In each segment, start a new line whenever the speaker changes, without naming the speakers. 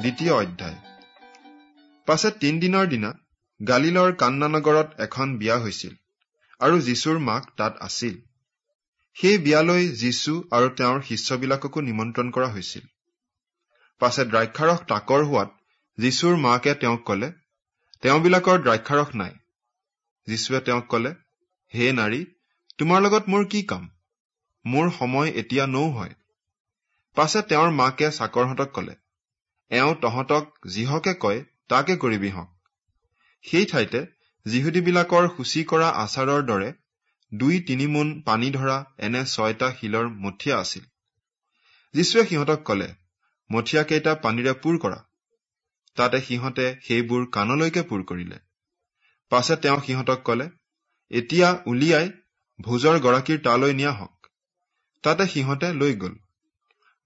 দ্বিতীয় অধ্যায়। পাছে তিনিদিনৰ দিনা গালিলৰ কান্নানগৰত এখন বিয়া হৈছিল আৰু যীশুৰ মাক তাত আছিল। সেই বিয়ালৈ যীশু আৰু তেওঁৰ শিষ্যবিলাককো নিমন্ত্ৰণ কৰা হৈছিল। পাছে দ্ৰাক্ষাৰস তাকৰ হোৱাত যীশুৰ মাকে তেওঁক কলে তেওঁবিলাকৰ দ্ৰাক্ষাৰস নাই যীশুৱে তেওঁক কলে হে নাৰী তোমাৰ লগত মোৰ কি কাম? মোৰ সময় এতিয়া নৌ হয়। পাছে তেওঁৰ মাকে চাকৰহঁতক কলে এওঁ তহঁতক যিহকে কয় তাকে কৰিবি হওক সেই ঠাইতে যিহুদীবিলাকৰ সূচী কৰা আচাৰৰ দৰে দুই তিনি মোন পানী ধৰা এনে ছয়টা শিলৰ মঠিয়া আছিল। যীশুৱে সিহঁতক কলে মঠিয়াকেইটা পানীৰে পূৰ কৰা। তাতে সিহঁতে সেইবোৰ কাণলৈকে পূৰ কৰিলে। পাছে তেওঁ সিহঁতক কলে এতিয়া উলিয়াই ভোজৰ গৰাকীৰ তালৈ নিয়া হওক। তাতে সিহঁতে লৈ গল।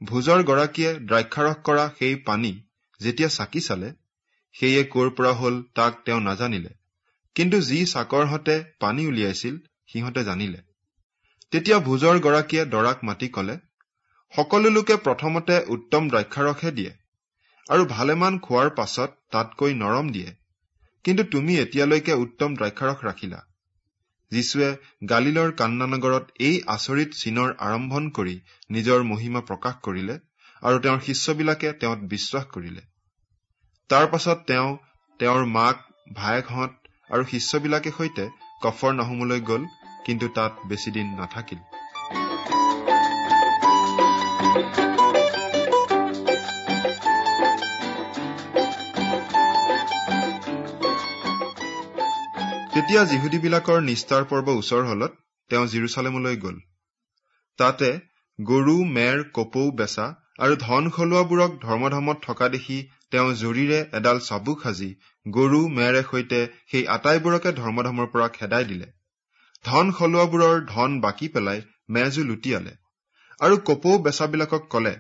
ভোজৰ গৰাকীয়ে দ্ৰাক্ষাৰস কৰা সেই পানী যেতিয়া চাকি চালে সেয়ে কৰ পৰা হল তাক তেওঁ নাজানিলে। কিন্তু যি চাকৰহঁতে পানী উলিয়াইছিল সিহঁতে জানিলে। তেতিয়া ভোজৰ গৰাকীয়ে দৰাক মাতি কলে সকলো লোকে প্ৰথমতে উত্তম দ্ৰাক্ষাৰসহে দিয়ে আৰু ভালেমান খোৱাৰ পাছত তাতকৈ নৰম দিয়ে। কিন্তু তুমি এতিয়ালৈকে উত্তম দ্ৰাক্ষাৰস ৰাখিলা। যীশুৱে গালিলৰ কান্নানগৰত এই আচৰিত চিনৰ আৰম্ভণ কৰি নিজৰ মহিমা প্ৰকাশ কৰিলে আৰু তেওঁৰ শিষ্যবিলাকে তেওঁত বিশ্বাস কৰিলে। তাৰ পাছত তেওঁ তেওঁৰ মাক ভায়েকহঁত আৰু শিষ্যবিলাকে সৈতে কফৰ নাহোমলৈ গল কিন্তু তাত বেছিদিন নাথাকিল। তেতিয়া যিহুদীবিলাকৰ নিষ্ঠাৰ পৰ্ব ওচৰ হলত তেওঁ জিৰচালেমলৈ গল। তাতে গৰু মেৰ কপৌ বেচা আৰু ধন খলোৱাবোৰক ধৰ্মধামত থকা দেখি তেওঁ জুৰিৰে এডাল চাবুক সাজি গৰু মেৰে সৈতে সেই আটাইবোৰকে ধৰ্মধামৰ পৰা খেদাই দিলে। ধন খলোৱাবোৰৰ ধন বাকী পেলাই মেজো লুটিয়ালে আৰু কপৌ বেচাবিলাকক কলে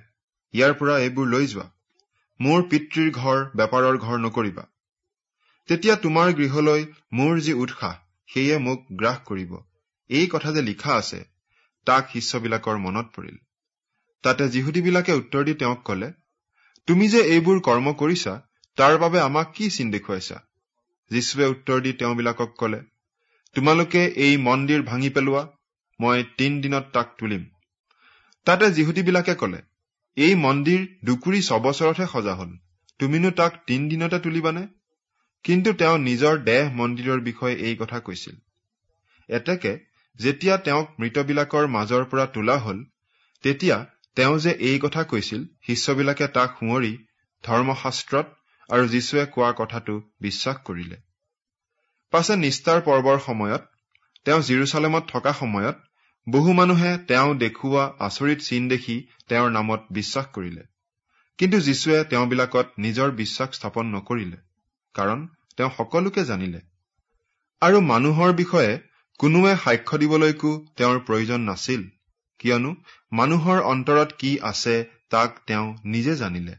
ইয়াৰ পৰা এইবোৰ লৈ যোৱা। মোৰ পিতৃৰ ঘৰ বেপাৰৰ ঘৰ নকৰিবা। তেতিয়া তোমাৰ গৃহলৈ মোৰ যি উৎসাহ সেয়ে মোক গ্ৰাস কৰিব। এই কথা যে লিখা আছে তাক শিষ্যবিলাকৰ মনত পৰিল। তাতে যিহুদীবিলাকে উত্তৰ দি তেওঁক কলে তুমি যে এইবোৰ কৰ্ম কৰিছা তাৰ বাবে আমাক কি চিন দেখুৱাইছা? যীশুৱে উত্তৰ দি তেওঁবিলাকক কলে তোমালোকে এই মন্দিৰ ভাঙি পেলোৱা মই তিন দিনত তাক তুলিম। তাতে যিহুদীবিলাকে কলে এই মন্দিৰ দুকুৰি ছবছৰতহে সজা হল তুমিনো তাক তিন দিনতে তুলিবানে? কিন্তু তেওঁ নিজৰ দেহ মন্দিৰৰ বিষয়ে এই কথা কৈছিল। এতেকে যেতিয়া তেওঁক মৃতবিলাকৰ মাজৰ পৰা তোলা হল তেতিয়া তেওঁ যে এই কথা কৈছিল শিষ্যবিলাকে তাক সুঁৱৰি ধৰ্মশাস্ত্ৰত আৰু যীশুৱে কোৱা কথাটো বিশ্বাস কৰিলে। পাছে নিষ্ঠাৰ পৰ্বৰ সময়ত তেওঁ জিৰচালেমত থকা সময়ত বহু মানুহে তেওঁ দেখুওৱা আচৰিত চিন দেখি তেওঁৰ নামত বিশ্বাস কৰিলে। কিন্তু যীশুৱে তেওঁবিলাকত নিজৰ বিশ্বাস স্থাপন নকৰিলে। কাৰণ তেওঁ সকলোকে জানিলে। আৰু মানুহৰ বিষয়ে কোনোৱে সাক্ষ্য দিবলৈকো তেওঁৰ প্ৰয়োজন নাছিল কিয়নো মানুহৰ অন্তৰত কি আছে তাক তেওঁ নিজে জানিলে।